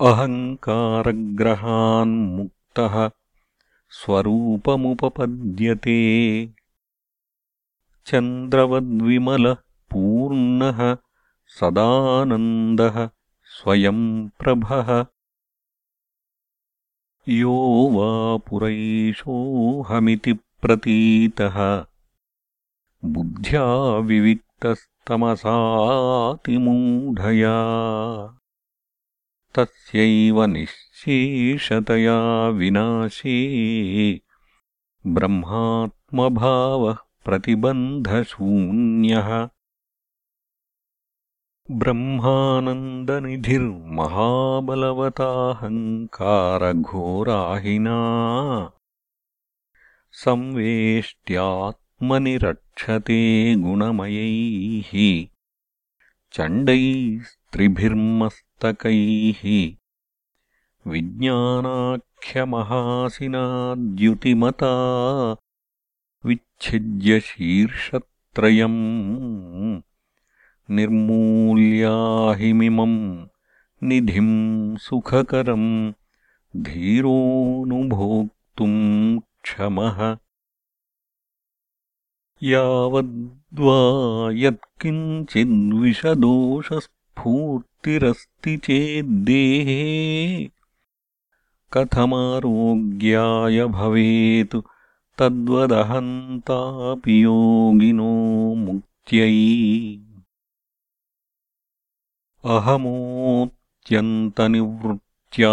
अहङ्कारग्रहान्मुक्तः स्वरूपमुपपद्यते। चन्द्रवद्विमलः पूर्णः सदानन्दः स्वयम् प्रभः। यो वा पुरैषोऽहमिति प्रतीतः। बुद्ध्या विविक्तस्तमसातिमूढया तस्यैव निःशेषतया विनाशे। ब्रह्मात्मभावः प्रतिबन्धशून्यः। ब्रह्मानन्दनिधिर्महाबलवताहङ्कारघोराहिना। संवेष्ट्यात्मनि रक्षते गुणमयैः चण्डैस्त्रिभिर्मस्तकैः विज्ञानाख्यमहासिनाद्युतिमता विच्छिद्य शीर्षत्रयम्। निर्मूल्याहिमिमम् निधिम् सुखकरम् धीरोऽनुभोक्तुम् क्षमः। यावद्वा తిరస్తి చేద్దేహే కథమారోగ్యాయ భవేత్ తద్వదహంతాపి యోగినో ముక్త్యై. అహమోత్యంతనివృత్యా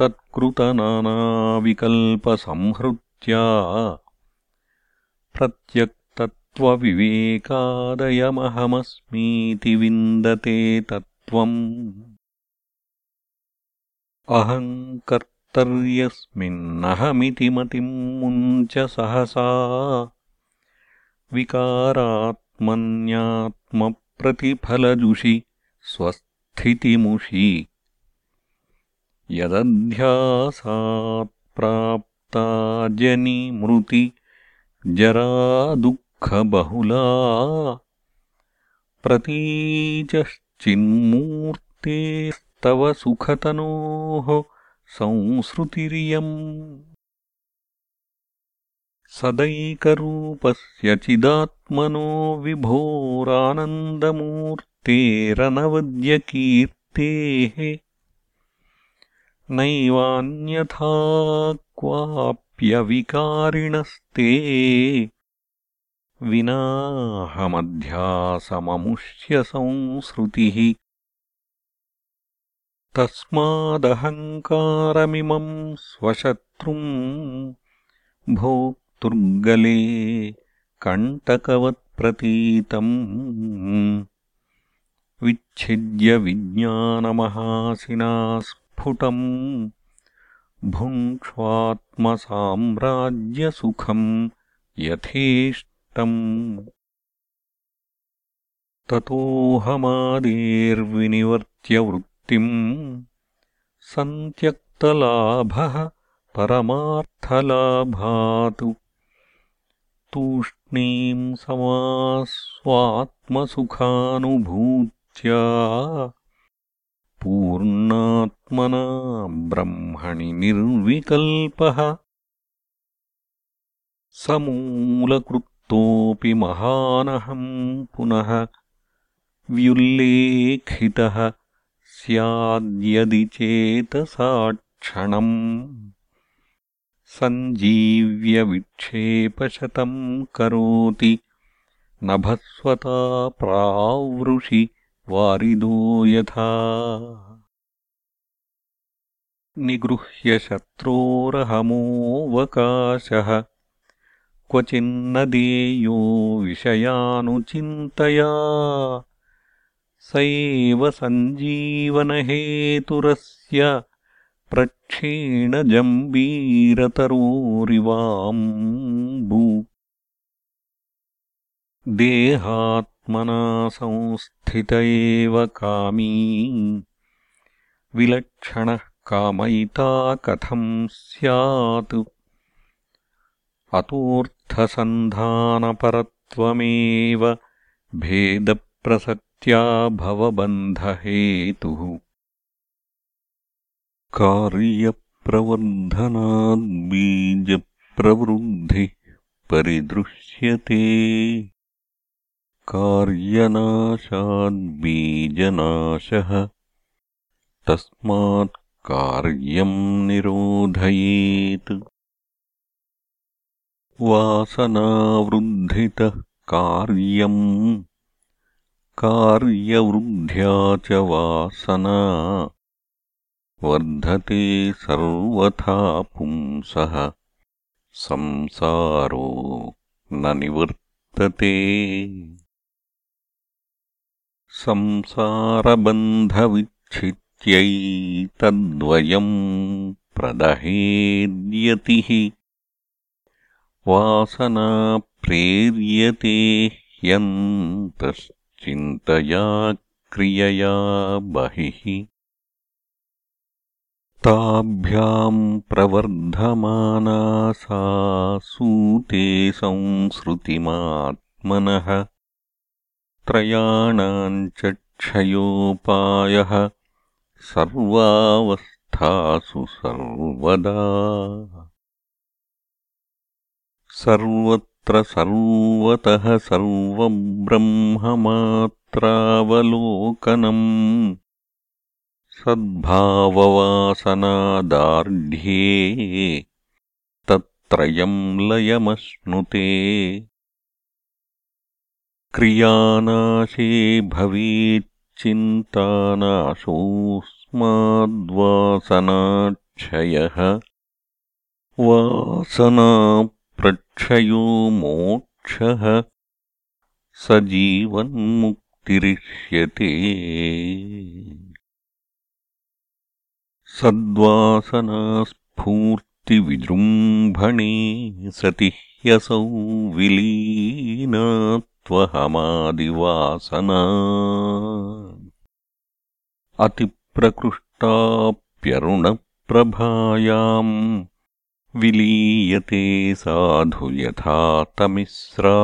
తత్కృతనానావికల్పసంహృత్యా. ప్రత్యక్తత్వవివేకాదయమహమస్మీతి విందతే తత్ विन्दते तत्त्वम् अहङ्कर्तर्यस्मिन्नहमिति मतिम् मुञ्च सहसा विकारात्मन्यात्मप्रतिफलजुषि स्वस्थितिमुषि यदध्यासात्प्राप्ता जनिमृति जरादुःखबहुला प्रतीचश्चिन्मूर्तेस्तव सुखतनोः संसृतिरियम्। सदैकरूपस्य चिदात्मनो विभोरानन्दमूर्ति तेरनवद्यकीर्तेः नैवान्यथा क्वाप्यविकारिणस्ते विनाहमध्यासममुष्यसंसृतिः। तस्मादहङ्कारमिमम् स्वशत्रुम् भोक्तुर्गले कण्टकवत्प्रतीतम्। विच्छिद्य विज्ञानमहासिना स्फुटम् भुङ्क्ष्वात्मसाम्राज्यसुखम् यथेष्टम् ततोऽहमादेर्विनिवर्त्यवृत्तिम् सन्त्यक्तलाभः परमार्थलाभातु। तूष्णीम् समास्वात्मसुखानुभूत् पूर्णात्मना ब्रह्मणि निर्विकल्पः समूलकृतोऽपि महानहम् पुनः व्युल्लेखितः स्याद्यदि चेतसाक्षणम्। सञ्जीव्यविक्षेपशतम् करोति नभस्वता प्रावृषि वारिदो यथा। निगृह्य शत्रोरहमोऽवकाशः क्वचिन्न देयो विषयानुचिन्तया स एव सञ्जीवनहेतुरस्य प्रक्षीणजम्बीरतरोरिवाम्बु। देहात्मना संस्थित एव कामी। विलक्षणः कामयिता कथम् स्यात् अतोऽर्थसन्धानपरत्वमेव भेदप्रसक्त्या भवबन्धहेतुः। कार्यप्रवर्धनाद्बीजप्रवृद्धिः परिदृश्यते। कार्यनाशाद्बीजनाशः तस्मात् कार्यम् निरोधयेत् वासनावृद्धितः कार्यम्। कार्यवृद्ध्या च वासना। वर्धते सर्वथा पुंसः। संसारो न निवर्तते। संसारबन्धविच्छित्यैतद्वयम् प्रदहेद्यतिः वासना प्रेर्यते ह्यन्तश्चिन्तया क्रियया बहिः। ताभ्याम् प्रवर्धमाना सा सूते संसृतिमात्मनः। त्रयाणाम् च क्षयोपायः सर्वावस्थासु सर्वदा सर्वत्र सर्वतः सर्वब्रह्ममात्रावलोकनम् सद्भाववासनादार्ढ्ये तत्त्रयम् लयमश्नुते। क्रियानाशे भवेच्चिन्तानाशोऽस्माद्वासनाक्षयः वासना प्रक्षयो मोक्षः स जीवन्मुक्तिरिष्यते। सद्वासनास्फूर्तिविजृम्भणे सति ह्यसौ विलीनात्वहमादिवासना। अतिप्रकृष्टाप्यरुणप्रभायाम् विलीयते साधु यथा तमिस्रा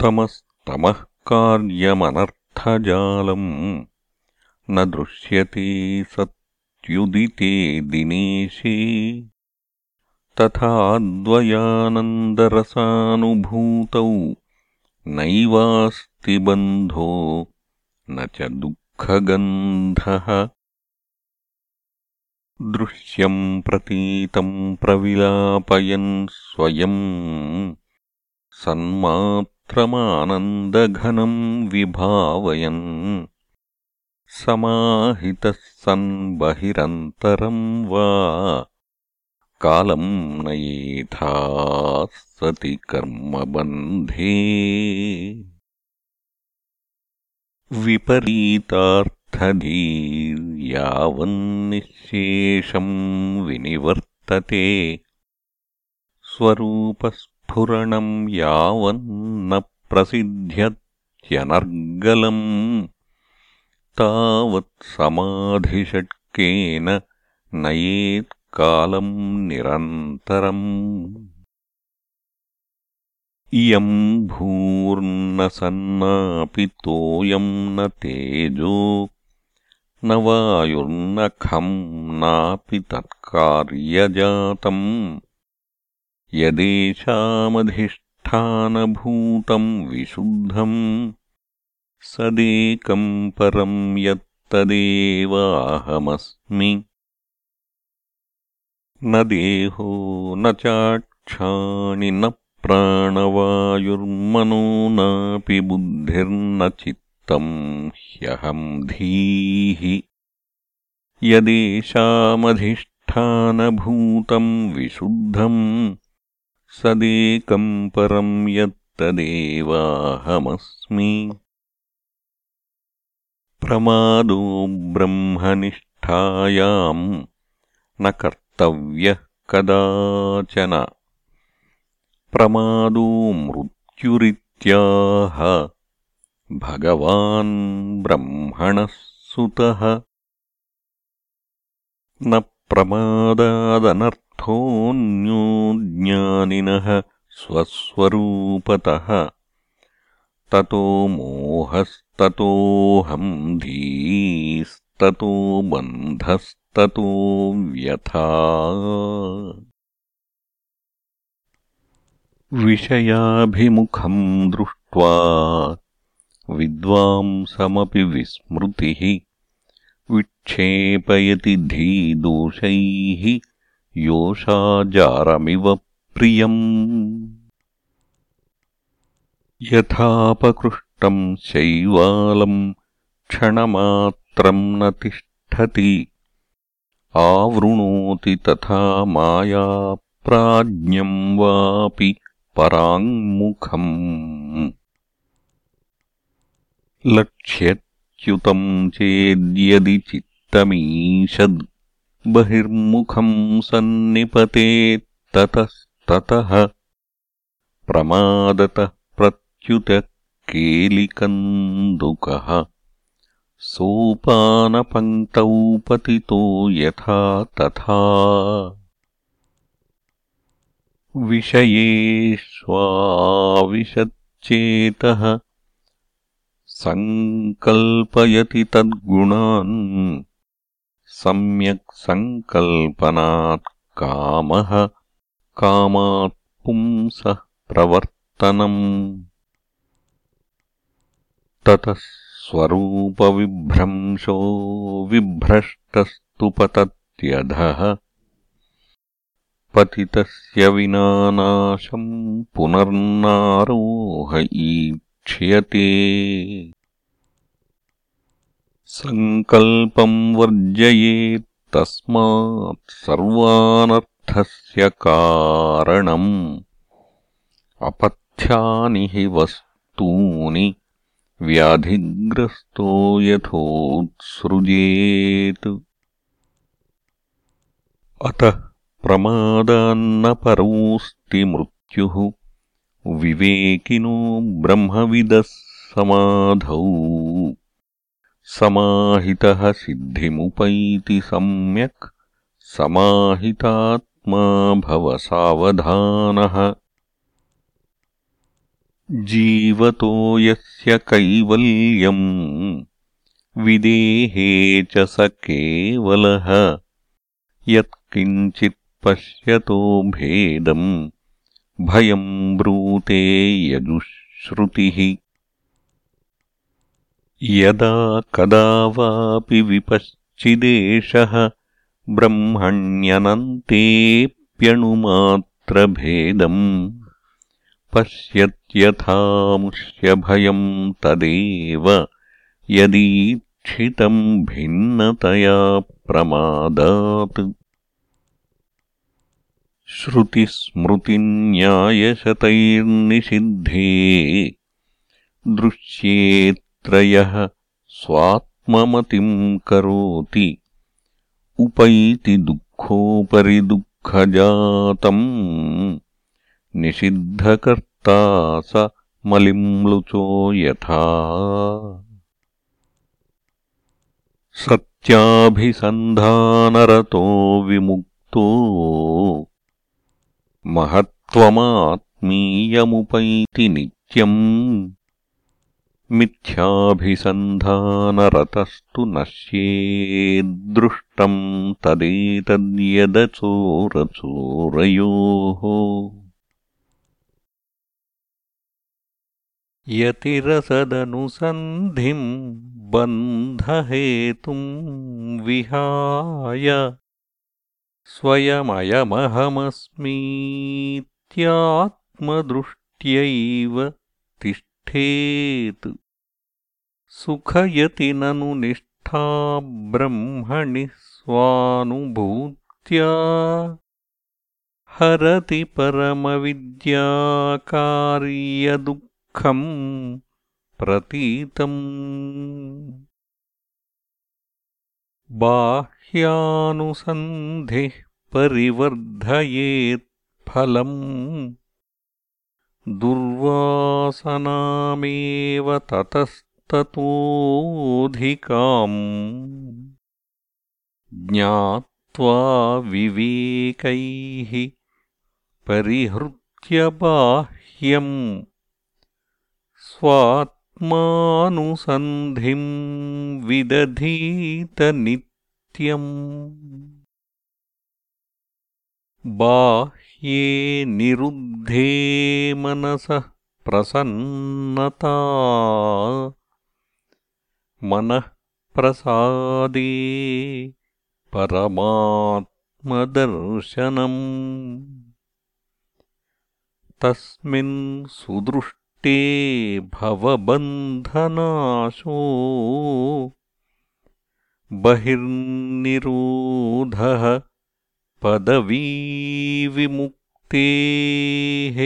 तमस्तमः कार्यमनर्थजालम्। न दृश्यते सत्युदिते दिनेशे। तथाद्वयानन्दरसानुभूतौ नैवास्ति बन्धो न च दुःखगन्धः दृश्यम् प्रतीतम् प्रविलापयन् स्वयम् सन्मात्रमानन्दघनम् विभावयन् समाहितः सन् बहिरन्तरम् वा कालम् नयेथा सति कर्मबन्धे। विपरीतार्थ धीर्यावन्निःशेषम् विनिवर्तते। स्वरूपस्फुरणम् यावन्न प्रसिद्ध्यत्यनर्गलम् तावत्समाधिषट्केन नयेत्कालम् निरन्तरम्। इयम् भूर्न सन्नापि तोयम् न तेजो न वायुर्नखम् नापि तत्कार्यजातम् यदेषामधिष्ठानभूतम् विशुद्धम् सदेकम् परम् यत्तदेवाहमस्मि। न देहो न चाक्षाणि न प्राणवायुर्मनो नापि बुद्धिर्न चित् ह्यहम् धीः यदेषामधिष्ठानभूतम् विशुद्धम् सदेकम् परम् यत्तदेवाहमस्मि प्रमादो ब्रह्मनिष्ठायाम् न कर्तव्यः कदाचन। प्रमादो मृत्युरित्याह भगवान् ब्रह्मणः सुतः न प्रमादादनर्थोऽन्यो ज्ञानिनः स्वस्वरूपतः। ततो मोहस्ततोऽहम् धीस्त्वमादिवासना ततो बन्धस्ततो व्यथा। विषयाभिमुखम् दृष्ट्वा विद्वांसमपि विस्मृतिः। विक्षेपयति धीदोषैः योषाजारमिव प्रियम्। यथापकृष्टम् शैवालम् क्षणमात्रम् न तिष्ठति। आवृणोति तथा माया प्राज्ञम् वापि पराङ्मुखम् लक्ष्यच्युतम् चेद्यदि चित्तमीषद् बहिर्मुखम् सन्निपतेत्ततस्ततः प्रमादतः प्रत्युतकेलिकन्दुकः। सोपानपङ्क्तौ पतितो यथा तथा। विषयेष्वाविशच्चेतः सङ्कल्पयति तद्गुणान्। सम्यक् सङ्कल्पनात् कामः कामात् पुंसः प्रवर्तनम्। ततः स्वरूपविभ्रंशो विभ्रष्टस्तु पतत्यधः पतितस्य विना नाशम् पुनर्नारोह ईक्ष्यते सङ्कल्पम् वर्जयेत्तस्मात् सर्वानर्थस्य कारणम्। अपथ्यानि हि वस्तूनि व्याधिग्रस्तो यथोत्सृजेत्। अतः प्रमादान्न परोऽस्ति मृत्युः विवेकिनो ब्रह्मविदः समाधौ समाहितः सिद्धिमुपैति सम्यक् समाहितात्मा भव सावधानः। जीवतो यस्य कैवल्यम् विदेहे च स केवलः। यत्किञ्चित् पश्यतो भेदम् भयम् ब्रूते यजुश्रुतिः यदा कदा वापि विपश्चिदेशः ब्रह्मण्यनन्तेऽप्यणुमात्रभेदम् पश्यत्यथामुष्यभयम् तदेव यदीक्षितम् भिन्नतया प्रमादात् श्रुतिस्मृतिन्यायशतैर्निषिद्धे दृश्येत्रयः स्वात्ममतिम् करोति। उपैति दुःखोपरि दुःखजातम् निषिद्धकर्ता स मलिम्लुचो यथा। सत्याभिसन्धानरतो विमुक्तो महत्त्वमात्मीयमुपैति नित्यम्। मिथ्याभिसन्धानरतस्तु नश्येद्दृष्टम् तदेतद्यदचोरचोरयोः। यतिरसदनुसन्धिम् बन्धहेतुम् विहाय स्वयमयमहमस्मीत्यात्मदृष्ट्यैव तिष्ठेत्। सुखयति ननु निष्ठा ब्रह्मणि स्वानुभूत्या। हरति परमविद्याकार्यदुःखम् प्रतीतम् बाह्यानुसन्धिः परिवर्धयेत्फलम् दुर्वासनामेव ततस्ततोऽधिकाम्। ज्ञात्वा विवेकैः परिहृत्य बाह्यम्। स्वात् आत्मानुसन्धिं विदधीतनित्यम् बाह्ये निरुद्धे मनसः प्रसन्नता। मनःप्रसादे परमात्मदर्शनम्। तस्मिन् सुदृष्टे भवबन्धनाशो बहिर्निरोधः पदवीविमुक्तेः।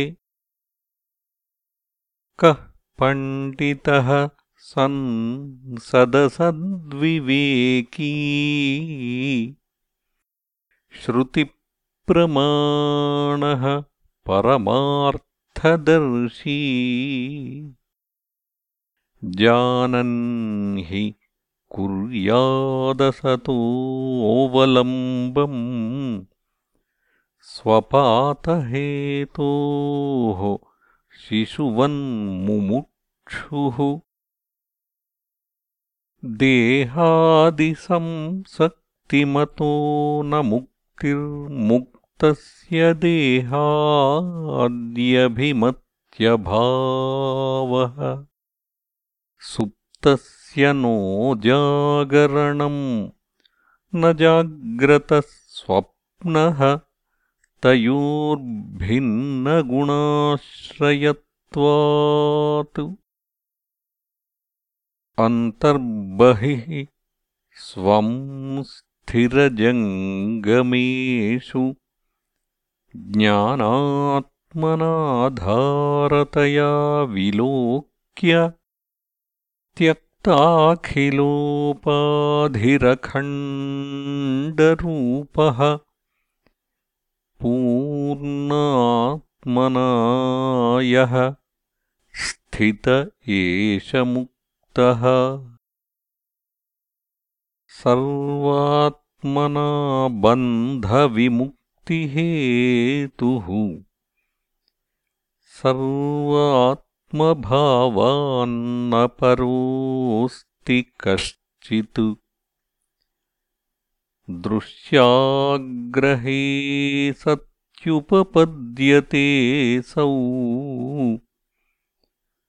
कः पण्डितः सन् सदसद्विवेकी श्रुतिप्रमाणः परमार्थदर्शी। जानन् हि कुर्यादसतोऽवलम्बम् स्वपातहेतोः शिशुवन्मुमुक्षुः देहादिसंसक्तिमतो न मुक्तिर्मुक्तस्य देहाद्यभिमत्यभावः सुप्तस्य नो जागरणम् न जाग्रतः स्वप्नः तयोर्भिन्नगुणाश्रयत्वात्। अन्तर्बहिः स्वं स्थिरजङ्गमेषु ज्ञानात्मनाधारतया विलोक्य त्यक्ताखिलोपाधिरखण्डरूपः पूर्णात्मना यः स्थित एष मुक् सर्वात्मना बन्धविमुक्तिहेतुः सर्वात्मभावान्न परोऽस्ति कश्चित्। दृश्याग्रहे सत्युपपद्यतेऽसौ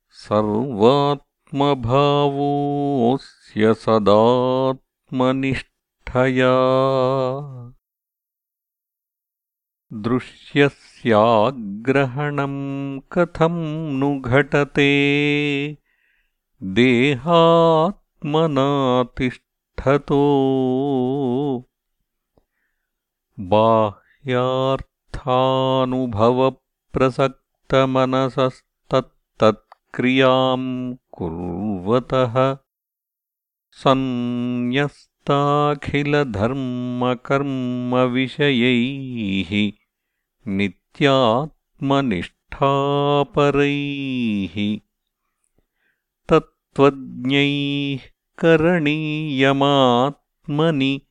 सर्वात् आत्मभावोऽस्य सदात्मनिष्ठया दृश्यस्याग्रहणं कथं नु घटते? देहात्मनातिष्ठतो। बाह्यार्थानुभवप्रसक्तमनसस्तत्तत्क्रियाम् कुर्वतः सन्न्यस्ताखिलधर्मकर्मविषयैः नित्यात्मनिष्ठापरैः तत्त्वज्ञैः करणीयमात्मनि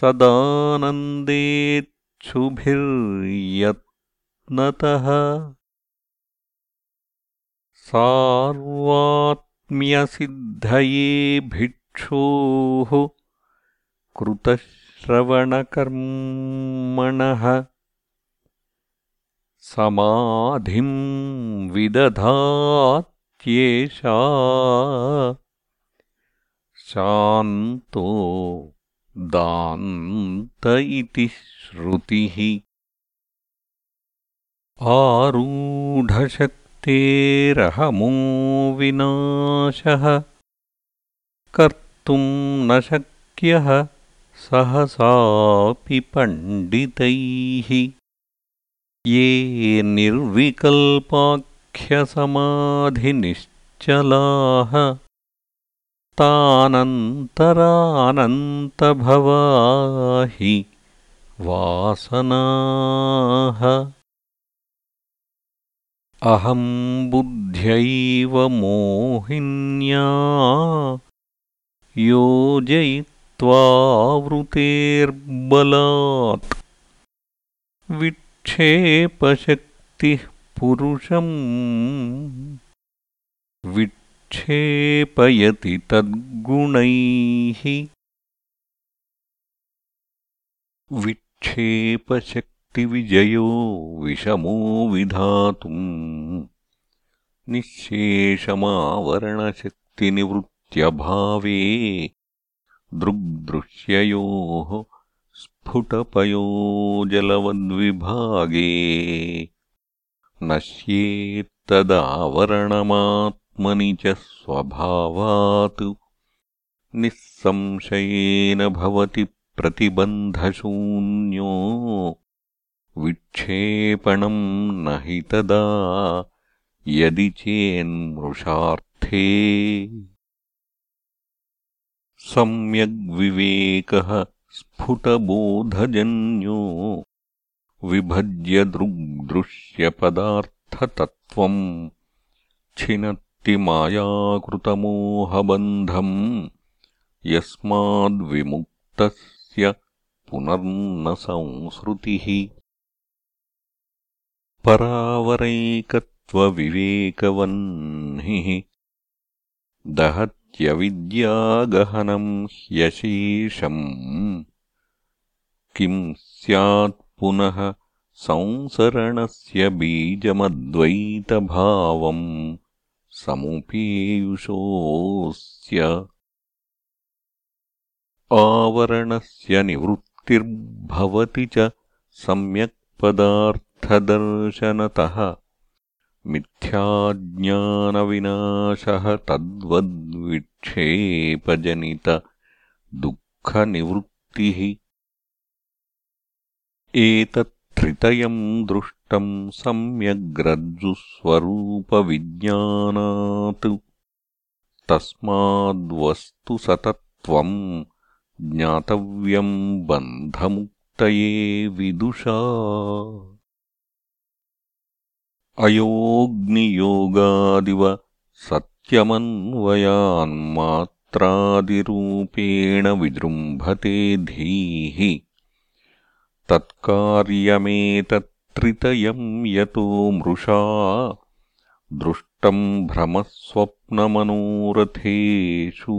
सदानन्देच्छुभिर्यत्नतः। सार्वात्म्यसिद्धये भिक्षोः कृतश्रवणकर्मणः समाधिं विदधात्येषा। शान्तो दान्त इति श्रुतिः। आरूढशक्ति तेरहमो विनाशः। कर्तुं न शक्यः सहसापि पण्डितैः ये निर्विकल्पाख्यसमाधिनिश्चलाः तानन्तरानन्तभवा हि वासनाः। अहं बुद्ध्यैव मोहिन्या योजयित्वावृतेर्बलात् विक्षेपशक्तिः पुरुषम् विक्षेप्य विक्षेपयति तद्गुणैः। विक्षेपशक्तिविजयो विषमो विधातुम् निःशेषमावरणशक्तिनिवृत्त्यभावे दृग्दृश्ययोः स्फुटपयोजलवद्विभागे नश्येत्तदावरणमात्मनि च स्वभावात् निःसंशयेन भवति प्रतिबन्धशून्यो विक्षेपणम् न हि तदा यदि चेन्मृषार्थे। सम्यग्विवेकः स्फुटबोधजन्यो। विभज्य दृग्दृश्यपदार्थतत्त्वम्। छिनत्ति मायाकृतमोहबन्धम्। यस्माद्विमुक्तस्य पुनर्न संसृतिः परावरैकत्वविवेकवह्निः दहत्यविद्यागहनम् ह्यशेषम् किम् स्यात् पुनः संसरणस्य बीजमद्वैतभावम् समुपेयुषोऽस्य। आवरणस्य निवृत्तिर्भवति च सम्यक्पदार्थदर्शनतः मिथ्याज्ञानविनाशः तद्वद्विक्षेपजनितदुःखनिवृत्तिः एतत्त्रितयम् दृष्टम् सम्यग्रज्जुस्वरूपविज्ञानात्। तस्माद्वस्तुसतत्त्वम् ज्ञातव्यम् बन्धमुक्तये विदुषा अयोऽग्नियोगादिव सत्यमन्वयान्मात्रादिरूपेण विजृम्भते धीः तत्कार्यमेतत्त्रितयम् यतो मृषा दृष्टम् भ्रमस्वप्नमनोरथेषु